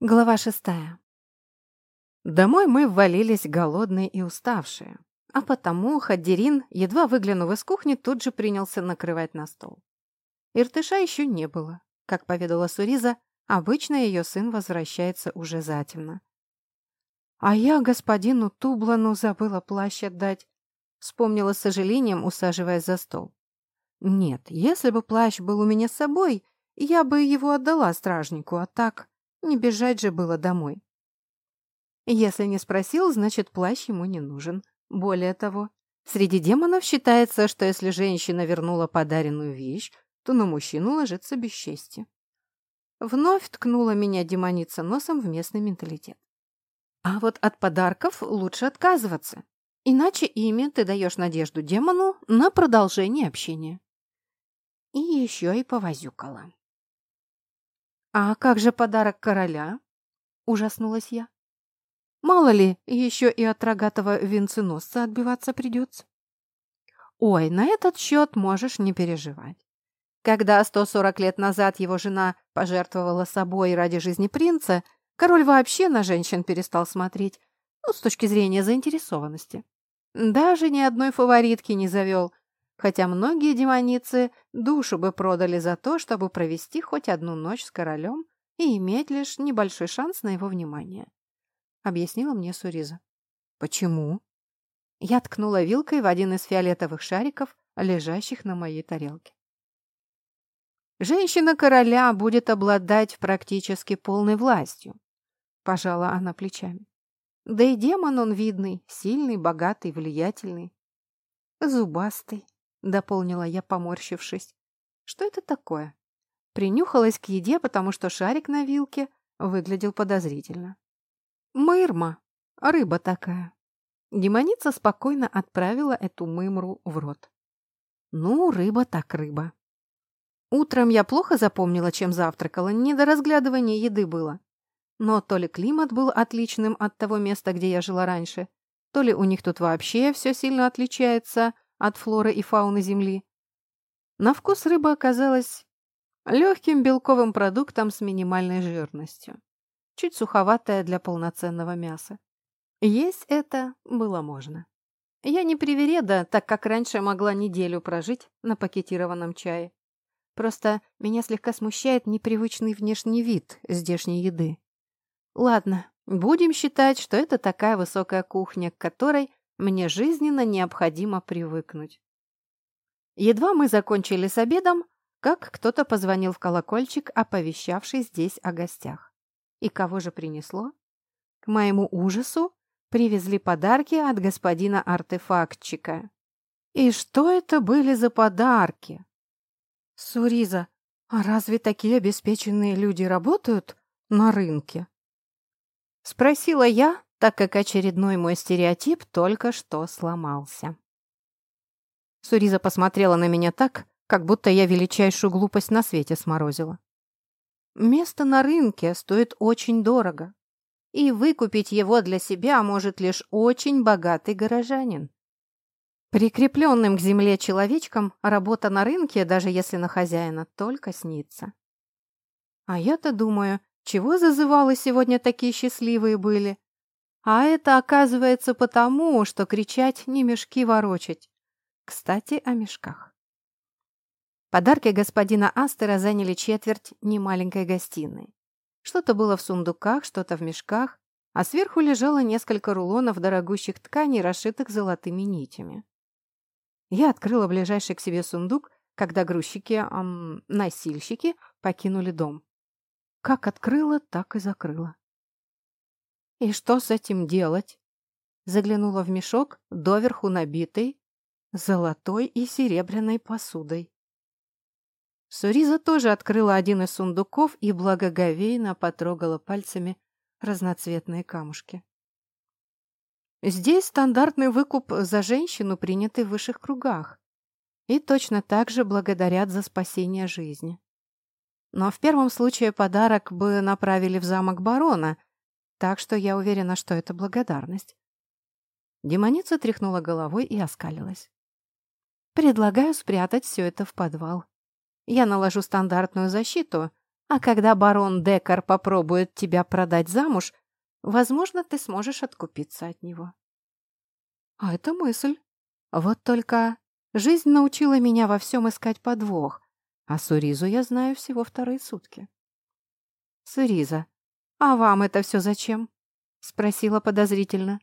Глава шестая. Домой мы ввалились голодные и уставшие, а потому Хаддерин, едва выглянув из кухни, тут же принялся накрывать на стол. Иртыша еще не было. Как поведала Суриза, обычно ее сын возвращается уже затемно. «А я господину Тублану забыла плащ отдать», — вспомнила с сожалением, усаживаясь за стол. «Нет, если бы плащ был у меня с собой, я бы его отдала стражнику, а так...» Не бежать же было домой. Если не спросил, значит, плащ ему не нужен. Более того, среди демонов считается, что если женщина вернула подаренную вещь, то на мужчину ложится бесчестье. Вновь ткнула меня демоница носом в местный менталитет. А вот от подарков лучше отказываться, иначе ими ты даешь надежду демону на продолжение общения. И еще и повозюкала. «А как же подарок короля?» – ужаснулась я. «Мало ли, еще и от рогатого венценосца отбиваться придется». «Ой, на этот счет можешь не переживать. Когда 140 лет назад его жена пожертвовала собой ради жизни принца, король вообще на женщин перестал смотреть, ну, с точки зрения заинтересованности. Даже ни одной фаворитки не завел, хотя многие демоницы душу бы продали за то, чтобы провести хоть одну ночь с королем и иметь лишь небольшой шанс на его внимание. Объяснила мне Суриза. Почему? Я ткнула вилкой в один из фиолетовых шариков, лежащих на моей тарелке. Женщина короля будет обладать практически полной властью. Пожала она плечами. Да и демон он видный, сильный, богатый, влиятельный. Зубастый, дополнила я, поморщившись. Что это такое? Принюхалась к еде, потому что шарик на вилке выглядел подозрительно. Мырма, рыба такая. Демоница спокойно отправила эту мымру в рот. Ну, рыба так рыба. Утром я плохо запомнила, чем завтракала, не до разглядывания еды было. Но то ли климат был отличным от того места, где я жила раньше, то ли у них тут вообще все сильно отличается от флоры и фауны Земли. На вкус рыба оказалась легким белковым продуктом с минимальной жирностью, чуть суховатая для полноценного мяса. Есть это было можно. Я не привереда, так как раньше могла неделю прожить на пакетированном чае. Просто меня слегка смущает непривычный внешний вид здешней еды. Ладно, будем считать, что это такая высокая кухня, к которой мне жизненно необходимо привыкнуть. Едва мы закончили с обедом, как кто-то позвонил в колокольчик, оповещавший здесь о гостях. И кого же принесло? К моему ужасу привезли подарки от господина артефактчика. И что это были за подарки? Суриза, а разве такие обеспеченные люди работают на рынке? Спросила я, так как очередной мой стереотип только что сломался. Суриза посмотрела на меня так, как будто я величайшую глупость на свете сморозила. Место на рынке стоит очень дорого, и выкупить его для себя может лишь очень богатый горожанин. Прикрепленным к земле человечкам работа на рынке, даже если на хозяина, только снится. А я-то думаю, чего зазывалы сегодня такие счастливые были, а это оказывается потому, что кричать не мешки ворочать. Кстати, о мешках. Подарки господина Астера заняли четверть немаленькой гостиной. Что-то было в сундуках, что-то в мешках, а сверху лежало несколько рулонов дорогущих тканей, расшитых золотыми нитями. Я открыла ближайший к себе сундук, когда грузчики, эм, носильщики покинули дом. Как открыла, так и закрыла. «И что с этим делать?» Заглянула в мешок, доверху набитый, золотой и серебряной посудой. Суриза тоже открыла один из сундуков и благоговейно потрогала пальцами разноцветные камушки. Здесь стандартный выкуп за женщину принятый в высших кругах. И точно так же благодарят за спасение жизни. Но в первом случае подарок бы направили в замок барона, так что я уверена, что это благодарность. Демоница тряхнула головой и оскалилась. Предлагаю спрятать все это в подвал. Я наложу стандартную защиту, А когда барон Декар попробует тебя продать замуж, возможно, ты сможешь откупиться от него. А это мысль. Вот только жизнь научила меня во всем искать подвох, а Суризу я знаю всего вторые сутки. Суриза, а вам это все зачем? Спросила подозрительно.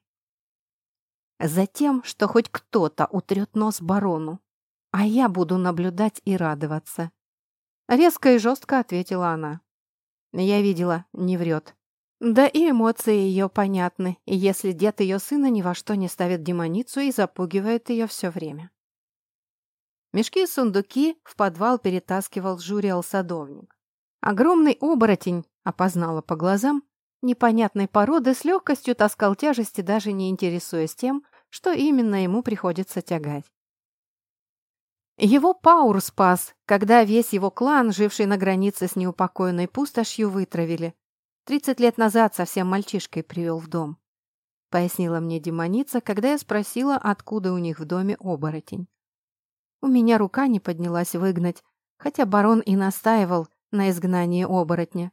Затем, что хоть кто-то утрет нос барону, а я буду наблюдать и радоваться. Резко и жестко ответила она. Я видела, не врет. Да и эмоции ее понятны, если дед ее сына ни во что не ставит демоницу и запугивает ее все время. Мешки и сундуки в подвал перетаскивал журил-садовник. Огромный оборотень, опознала по глазам, непонятной породы с легкостью таскал тяжести, даже не интересуясь тем, что именно ему приходится тягать. Его Паур спас, когда весь его клан, живший на границе с неупокоенной пустошью, вытравили. Тридцать лет назад совсем мальчишкой привел в дом. Пояснила мне демоница, когда я спросила, откуда у них в доме оборотень. У меня рука не поднялась выгнать, хотя барон и настаивал на изгнании оборотня.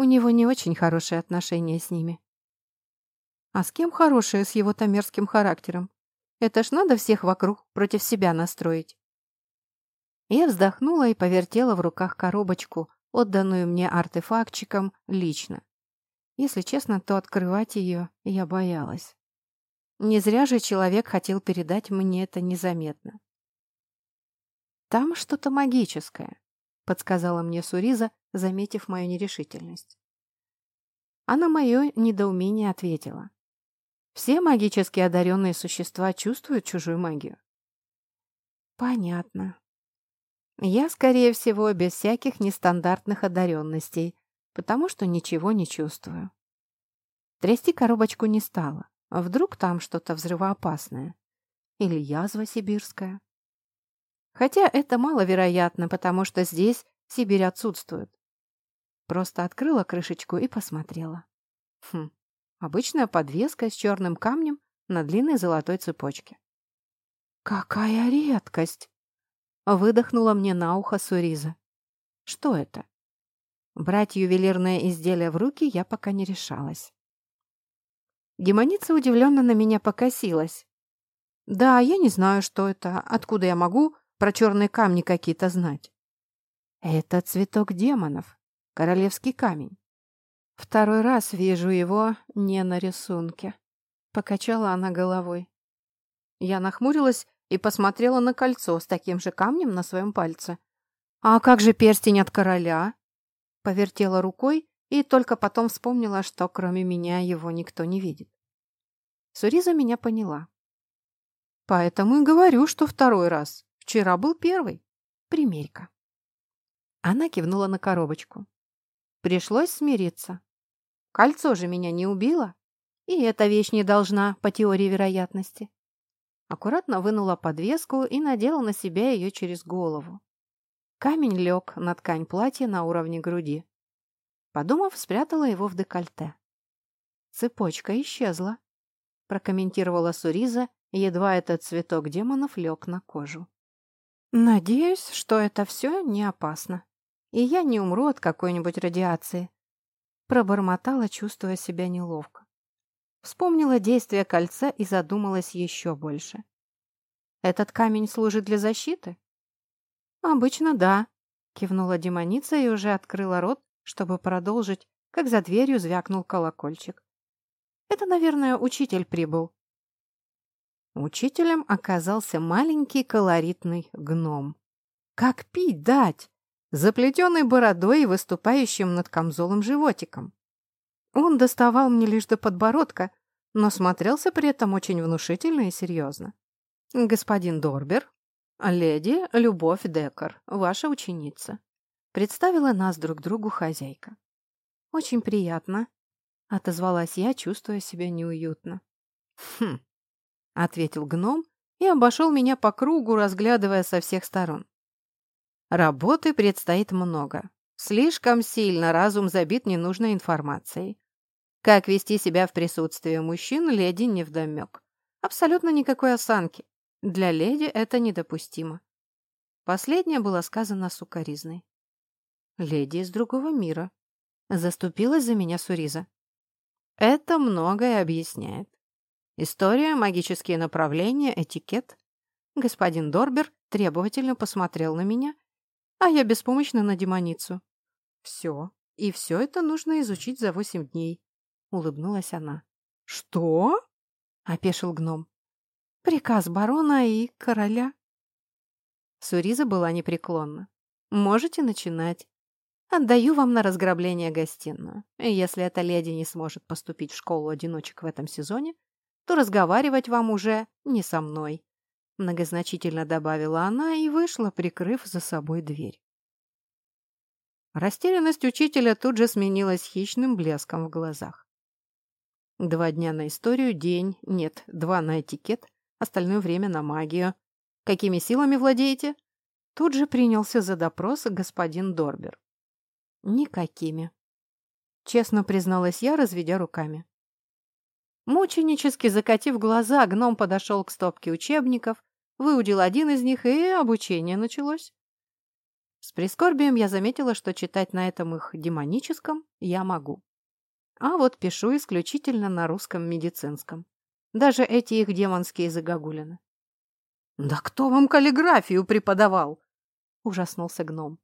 У него не очень хорошие отношения с ними. А с кем хорошие с его тамерским характером? Это ж надо всех вокруг против себя настроить. Я вздохнула и повертела в руках коробочку, отданную мне артефактчиком лично. Если честно, то открывать ее я боялась. Не зря же человек хотел передать мне это незаметно. «Там что-то магическое», — подсказала мне Суриза, заметив мою нерешительность. А на мое недоумение ответила. «Все магически одаренные существа чувствуют чужую магию». «Понятно», я, скорее всего, без всяких нестандартных одаренностей, потому что ничего не чувствую. Трясти коробочку не стала. Вдруг там что-то взрывоопасное? Или язва сибирская? Хотя это маловероятно, потому что здесь Сибирь отсутствует. Просто открыла крышечку и посмотрела. Хм, обычная подвеска с черным камнем на длинной золотой цепочке. «Какая редкость!» — выдохнула мне на ухо Суриза. «Что это?» Брать ювелирное изделие в руки я пока не решалась. Демоница удивленно на меня покосилась. «Да, я не знаю, что это. Откуда я могу про черные камни какие-то знать?» «Это цветок демонов, королевский камень. Второй раз вижу его не на рисунке». Покачала она головой. Я нахмурилась и посмотрела на кольцо с таким же камнем на своем пальце. «А как же перстень от короля?» Повертела рукой и только потом вспомнила, что кроме меня его никто не видит. Суриза меня поняла. Поэтому и говорю, что второй раз. Вчера был первый. Примерь-ка. Она кивнула на коробочку. Пришлось смириться. Кольцо же меня не убило, и эта вещь не должна, по теории вероятности. Аккуратно вынула подвеску и надела на себя ее через голову. Камень лег на ткань платья на уровне груди. Подумав, спрятала его в декольте. Цепочка исчезла, прокомментировала Суриза, едва этот цветок демонов лег на кожу. Надеюсь, что это все не опасно, и я не умру от какой-нибудь радиации. Пробормотала, чувствуя себя неловко. Вспомнила действие кольца и задумалась еще больше. Этот камень служит для защиты? Обычно да, кивнула демоница и уже открыла рот, чтобы продолжить, как за дверью звякнул колокольчик. Это, наверное, учитель прибыл. Учителем оказался маленький колоритный гном. Как пить дать? Заплетенной бородой и выступающим над камзолом животиком. Он доставал мне лишь до подбородка, но смотрелся при этом очень внушительно и серьезно. «Господин Дорбер, леди Любовь Декар, ваша ученица», Представила нас друг другу хозяйка. «Очень приятно», — отозвалась я, чувствуя себя неуютно. «Хм», — ответил гном и обошел меня по кругу, разглядывая со всех сторон. «Работы предстоит много. Слишком сильно разум забит ненужной информацией. Как вести себя в присутствии мужчин, леди невдомек. Абсолютно никакой осанки. Для леди это недопустимо». Последнее было сказано сукоризной. леди из другого мира. Заступилась за меня Суриза. Это многое объясняет. История, магические направления, этикет. Господин Дорбер требовательно посмотрел на меня, а я беспомощно на демоницу. Все. И все это нужно изучить за восемь дней. Улыбнулась она. Что? Опешил гном. Приказ барона и короля. Суриза была непреклонна. Можете начинать. Отдаю вам на разграбление гостиную. Если эта леди не сможет поступить в школу одиночек в этом сезоне, то разговаривать вам уже не со мной. Многозначительно добавила она и вышла, прикрыв за собой дверь. Растерянность учителя тут же сменилась хищным блеском в глазах. Два дня на историю, день, нет, два на этикет, остальное время на магию. Какими силами владеете? Тут же принялся за допрос господин Дорбер. Никакими. Честно призналась я, разведя руками. Мученически закатив глаза, гном подошел к стопке учебников, выудил один из них, и обучение началось. С прискорбием я заметила, что читать на этом их демоническом я могу. А вот пишу исключительно на русском медицинском. Даже эти их демонские загогулины. «Да кто вам каллиграфию преподавал?» — ужаснулся гном.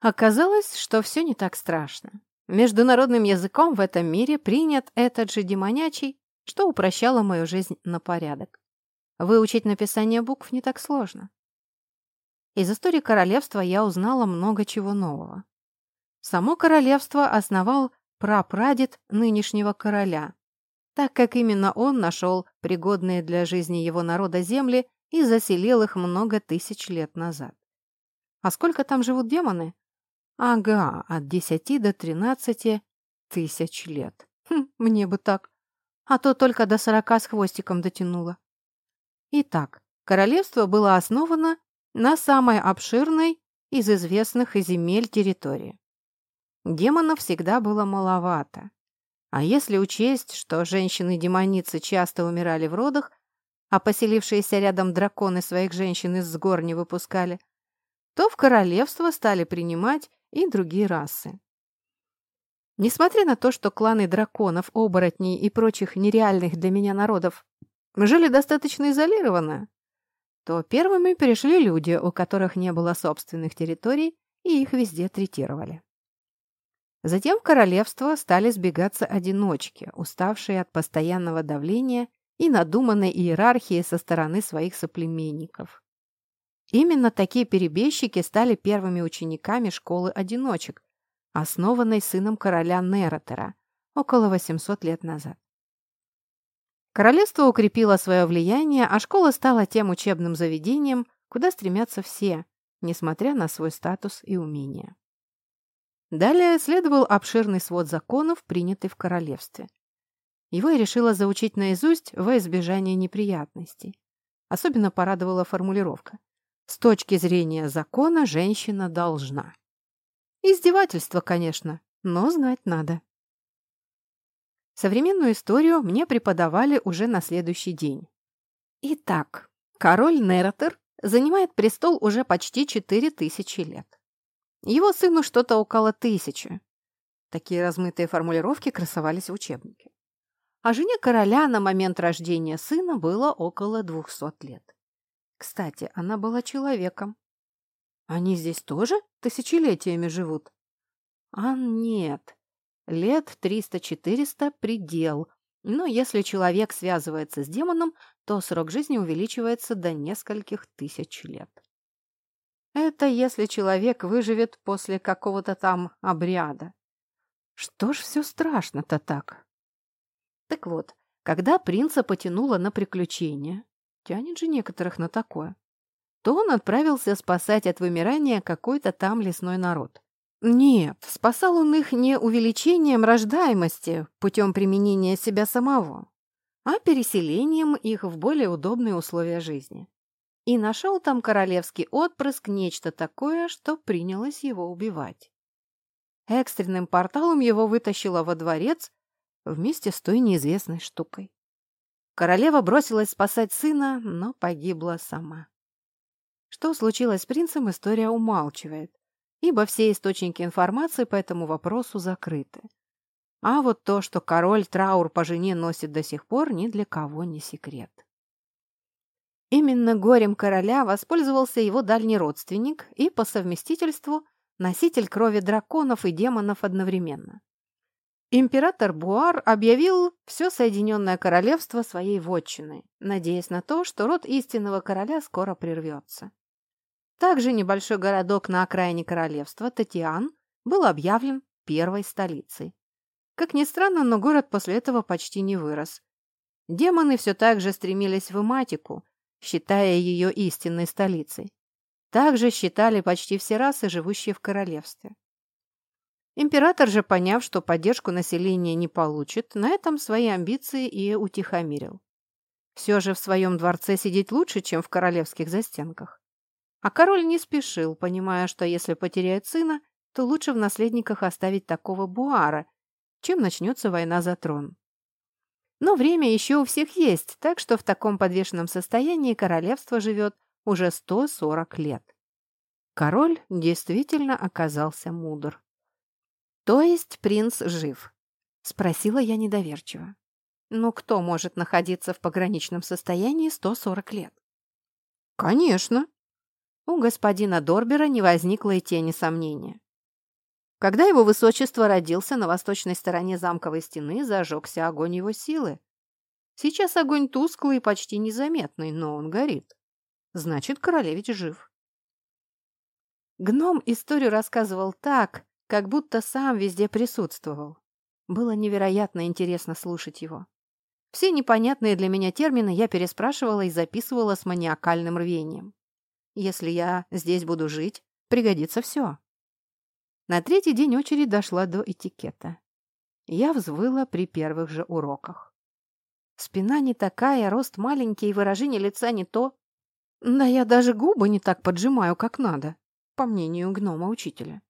Оказалось, что все не так страшно. Международным языком в этом мире принят этот же демонячий, что упрощало мою жизнь на порядок. Выучить написание букв не так сложно. Из истории королевства я узнала много чего нового. Само королевство основал прапрадед нынешнего короля, так как именно он нашел пригодные для жизни его народа земли и заселил их много тысяч лет назад. А сколько там живут демоны? Ага, от десяти до тринадцати тысяч лет. Хм, мне бы так. А то только до сорока с хвостиком дотянуло. Итак, королевство было основано на самой обширной из известных земель территории. Демонов всегда было маловато. А если учесть, что женщины-демоницы часто умирали в родах, а поселившиеся рядом драконы своих женщин из гор не выпускали, то в королевство стали принимать и другие расы. Несмотря на то, что кланы драконов, оборотней и прочих нереальных для меня народов жили достаточно изолированно, то первыми перешли люди, у которых не было собственных территорий, и их везде третировали. Затем в королевство стали сбегаться одиночки, уставшие от постоянного давления и надуманной иерархии со стороны своих соплеменников. Именно такие перебежчики стали первыми учениками школы одиночек, основанной сыном короля Нератера около 800 лет назад. Королевство укрепило свое влияние, а школа стала тем учебным заведением, куда стремятся все, несмотря на свой статус и умения. Далее следовал обширный свод законов, принятый в королевстве. Его я решила заучить наизусть во избежание неприятностей. Особенно порадовала формулировка – с точки зрения закона женщина должна. Издевательство, конечно, но знать надо. Современную историю мне преподавали уже на следующий день. Итак, король Нератер занимает престол уже почти четыре тысячи лет. Его сыну что-то около тысячи. Такие размытые формулировки красовались в учебнике. А жене короля на момент рождения сына было около двухсот лет. Кстати, она была человеком. Они здесь тоже тысячелетиями живут? А нет. Лет триста-четыреста – предел. Но если человек связывается с демоном, то срок жизни увеличивается до нескольких тысяч лет. Это если человек выживет после какого-то там обряда. Что ж все страшно-то так? Так вот, когда принца потянуло на приключения, Тянет же некоторых на такое. То он отправился спасать от вымирания какой-то там лесной народ. Нет, спасал он их не увеличением рождаемости путем применения себя самого, а переселением их в более удобные условия жизни. И нашел там королевский отпрыск нечто такое, что принялось его убивать. Экстренным порталом его вытащило во дворец вместе с той неизвестной штукой. Королева бросилась спасать сына, но погибла сама. Что случилось с принцем, история умалчивает. Ибо все источники информации по этому вопросу закрыты. А вот то, что король траур по жене носит до сих пор, ни для кого не секрет. Именно горем короля воспользовался его дальний родственник и, по совместительству, носитель крови драконов и демонов одновременно. Император Буар объявил все Соединенное Королевство своей вотчиной, надеясь на то, что род истинного короля скоро прервется. Также небольшой городок на окраине королевства, Татьян, был объявлен первой столицей. Как ни странно, но город после этого почти не вырос. Демоны все так же стремились в Иматику, считая ее истинной столицей. Также считали почти все расы, живущие в королевстве. Император же, поняв, что поддержку населения не получит, на этом свои амбиции и утихомирил. Все же в своем дворце сидеть лучше, чем в королевских застенках. А король не спешил, понимая, что если потеряет сына, то лучше в наследниках оставить такого буара, чем начнется война за трон. Но время еще у всех есть, так что в таком подвешенном состоянии королевство живет уже 140 лет. Король действительно оказался мудр. «То есть принц жив?» – спросила я недоверчиво. «Ну кто может находиться в пограничном состоянии 140 лет?» «Конечно!» У господина Дорбера не возникло и тени сомнения. Когда его высочество родился, на восточной стороне замковой стены зажегся огонь его силы. Сейчас огонь тусклый и почти незаметный, но он горит. Значит, королевич жив. Гном историю рассказывал так, как будто сам везде присутствовал. Было невероятно интересно слушать его. Все непонятные для меня термины я переспрашивала и записывала с маниакальным рвением. Если я здесь буду жить, пригодится все. На третий день очередь дошла до этикета. Я взвыла при первых же уроках. Спина не такая, рост маленький выражение лица не то. Да я даже губы не так поджимаю, как надо, по мнению гнома-учителя.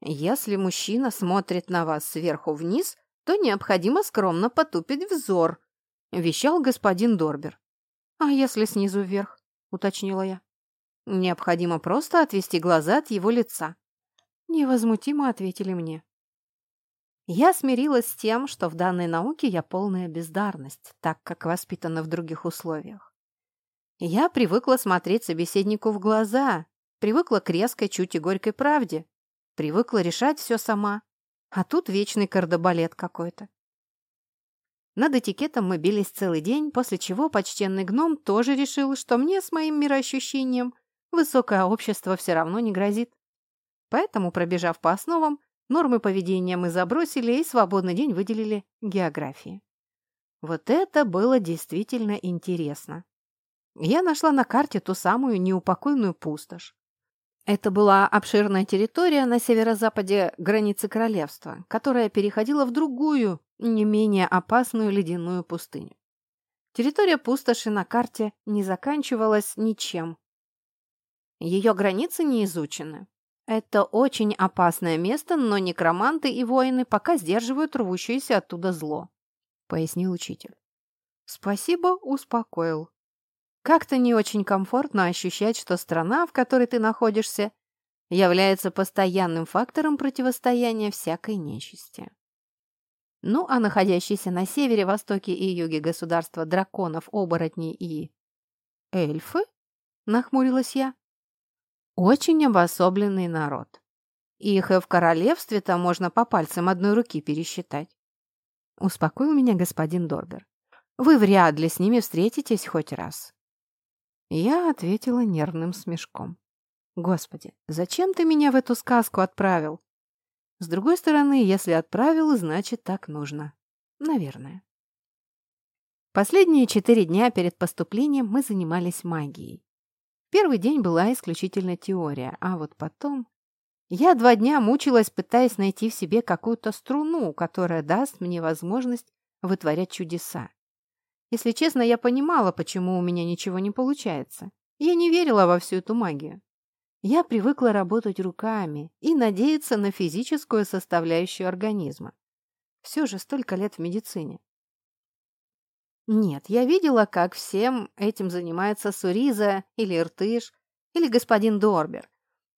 Если мужчина смотрит на вас сверху вниз, то необходимо скромно потупить взор, вещал господин Дорбер. А если снизу вверх, уточнила я. Необходимо просто отвести глаза от его лица. Невозмутимо ответили мне. Я смирилась с тем, что в данной науке я полная бездарность, так как воспитана в других условиях. Я привыкла смотреть собеседнику в глаза, привыкла к резкой, чуть и горькой правде, привыкла решать все сама, а тут вечный кардебалет какой-то. Над этикетом мы бились целый день, после чего почтенный гном тоже решил, что мне с моим мироощущением высокое общество все равно не грозит. Поэтому, пробежав по основам, нормы поведения мы забросили и свободный день выделили географии. Вот это было действительно интересно. Я нашла на карте ту самую неупокойную пустошь. Это была обширная территория на северо-западе границы королевства, которая переходила в другую, не менее опасную ледяную пустыню. Территория пустоши на карте не заканчивалась ничем. Ее границы не изучены. Это очень опасное место, но некроманты и воины пока сдерживают рвущееся оттуда зло, пояснил учитель. Спасибо, успокоил. Как-то не очень комфортно ощущать, что страна, в которой ты находишься, является постоянным фактором противостояния всякой нечисти. Ну, а находящиеся на севере, востоке и юге государства драконов, оборотней и... «Эльфы?» — нахмурилась я. Очень обособленный народ. Их и в королевстве-то можно по пальцам одной руки пересчитать. Успокоил меня господин Дорбер. Вы вряд ли с ними встретитесь хоть раз. Я ответила нервным смешком. Господи, зачем ты меня в эту сказку отправил? С другой стороны, если отправил, значит так нужно. Наверное. Последние четыре дня перед поступлением мы занимались магией. Первый день была исключительно теория, а вот потом... Я два дня мучилась, пытаясь найти в себе какую-то струну, которая даст мне возможность вытворять чудеса. Если честно, я понимала, почему у меня ничего не получается. Я не верила во всю эту магию. Я привыкла работать руками и надеяться на физическую составляющую организма. Все же столько лет в медицине. Нет, я видела, как всем этим занимается Суриза или Иртыш или господин Дорбер.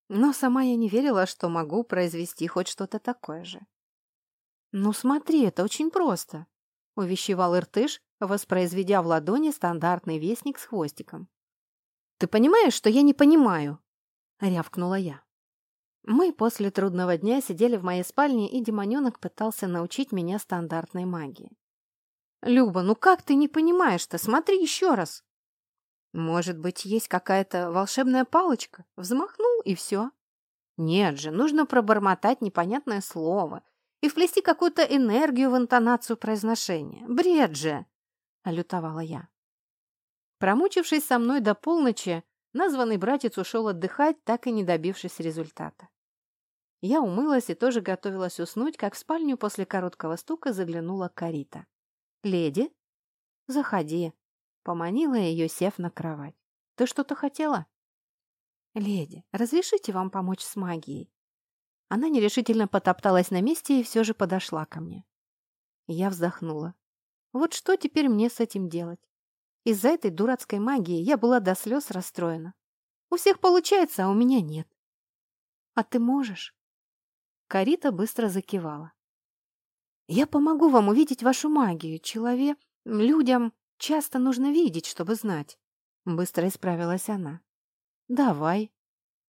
Но сама я не верила, что могу произвести хоть что-то такое же. «Ну смотри, это очень просто», — увещевал Иртыш, воспроизведя в ладони стандартный вестник с хвостиком. «Ты понимаешь, что я не понимаю?» — рявкнула я. Мы после трудного дня сидели в моей спальне, и демоненок пытался научить меня стандартной магии. «Люба, ну как ты не понимаешь-то? Смотри еще раз!» «Может быть, есть какая-то волшебная палочка? Взмахнул, и все?» «Нет же, нужно пробормотать непонятное слово и вплести какую-то энергию в интонацию произношения. Бред же!» — лютовала я. Промучившись со мной до полночи, названный братец ушел отдыхать, так и не добившись результата. Я умылась и тоже готовилась уснуть, как в спальню после короткого стука заглянула Карита. «Леди?» «Заходи», — поманила ее, сев на кровать. «Ты что-то хотела?» «Леди, разрешите вам помочь с магией?» Она нерешительно потопталась на месте и все же подошла ко мне. Я вздохнула. Вот что теперь мне с этим делать? Из-за этой дурацкой магии я была до слез расстроена. У всех получается, а у меня нет. А ты можешь? Карита быстро закивала. Я помогу вам увидеть вашу магию. Человек, людям часто нужно видеть, чтобы знать. Быстро исправилась она. Давай.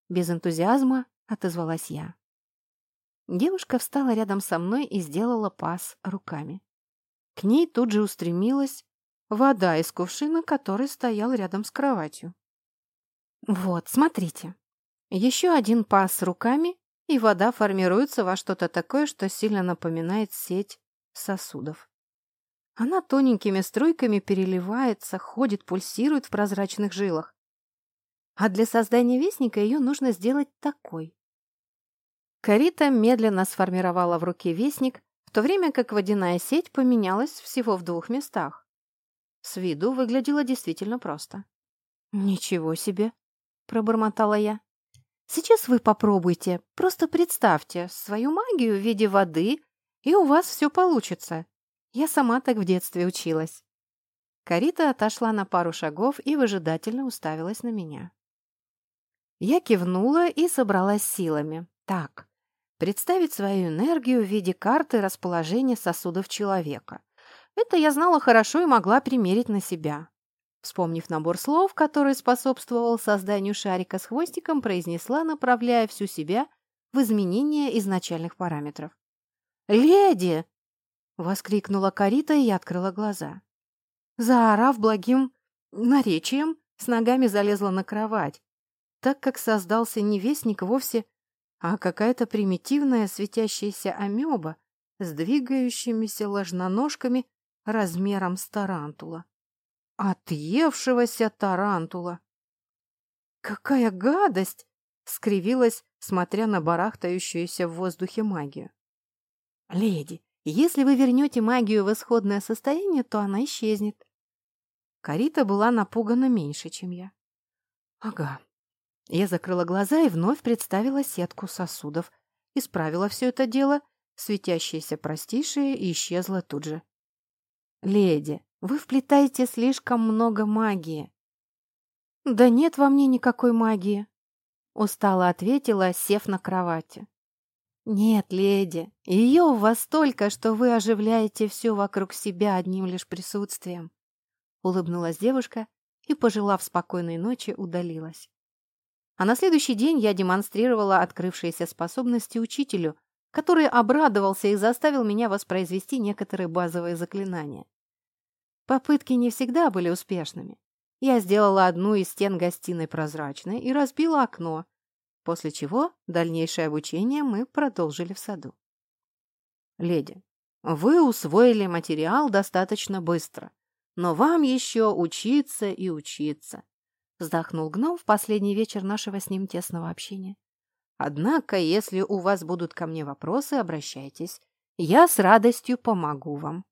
Без энтузиазма отозвалась я. Девушка встала рядом со мной и сделала пас руками. К ней тут же устремилась вода из кувшина, который стоял рядом с кроватью. «Вот, смотрите. Еще один пас руками, и вода формируется во что-то такое, что сильно напоминает сеть сосудов. Она тоненькими струйками переливается, ходит, пульсирует в прозрачных жилах. А для создания вестника ее нужно сделать такой. Карита медленно сформировала в руке вестник, в то время как водяная сеть поменялась всего в двух местах. С виду выглядело действительно просто. «Ничего себе!» — пробормотала я. «Сейчас вы попробуйте, просто представьте свою магию в виде воды, и у вас все получится. Я сама так в детстве училась». Карита отошла на пару шагов и выжидательно уставилась на меня. Я кивнула и собралась силами. Так, представить свою энергию в виде карты расположения сосудов человека. Это я знала хорошо и могла примерить на себя. Вспомнив набор слов, который способствовал созданию шарика с хвостиком, произнесла, направляя всю себя в изменение изначальных параметров. «Леди!» — воскликнула Карита и открыла глаза. Заорав благим наречием, с ногами залезла на кровать, так как создался не вестник вовсе, а какая-то примитивная светящаяся амеба с двигающимися ложноножками размером с тарантула. Отъевшегося тарантула! «Какая гадость!» — скривилась, смотря на барахтающуюся в воздухе магию. «Леди, если вы вернете магию в исходное состояние, то она исчезнет». Карита была напугана меньше, чем я. «Ага, я закрыла глаза и вновь представила сетку сосудов. Исправила все это дело, светящееся простейшее и исчезло тут же. «Леди, вы вплетаете слишком много магии». «Да нет во мне никакой магии», — устало ответила, сев на кровати. «Нет, леди, ее у вас столько, что вы оживляете все вокруг себя одним лишь присутствием», — улыбнулась девушка и, пожелав спокойной ночи, удалилась. А на следующий день я демонстрировала открывшиеся способности учителю, который обрадовался и заставил меня воспроизвести некоторые базовые заклинания. Попытки не всегда были успешными. Я сделала одну из стен гостиной прозрачной и разбила окно, после чего дальнейшее обучение мы продолжили в саду. «Леди, вы усвоили материал достаточно быстро, но вам еще учиться и учиться вздохнул гном в последний вечер нашего с ним тесного общения. Однако, если у вас будут ко мне вопросы, обращайтесь. Я с радостью помогу вам.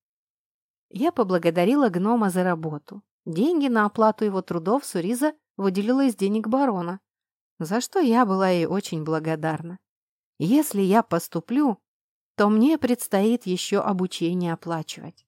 Я поблагодарила гнома за работу. Деньги на оплату его трудов Суриза выделила из денег барона, за что я была ей очень благодарна. Если я поступлю, то мне предстоит еще обучение оплачивать.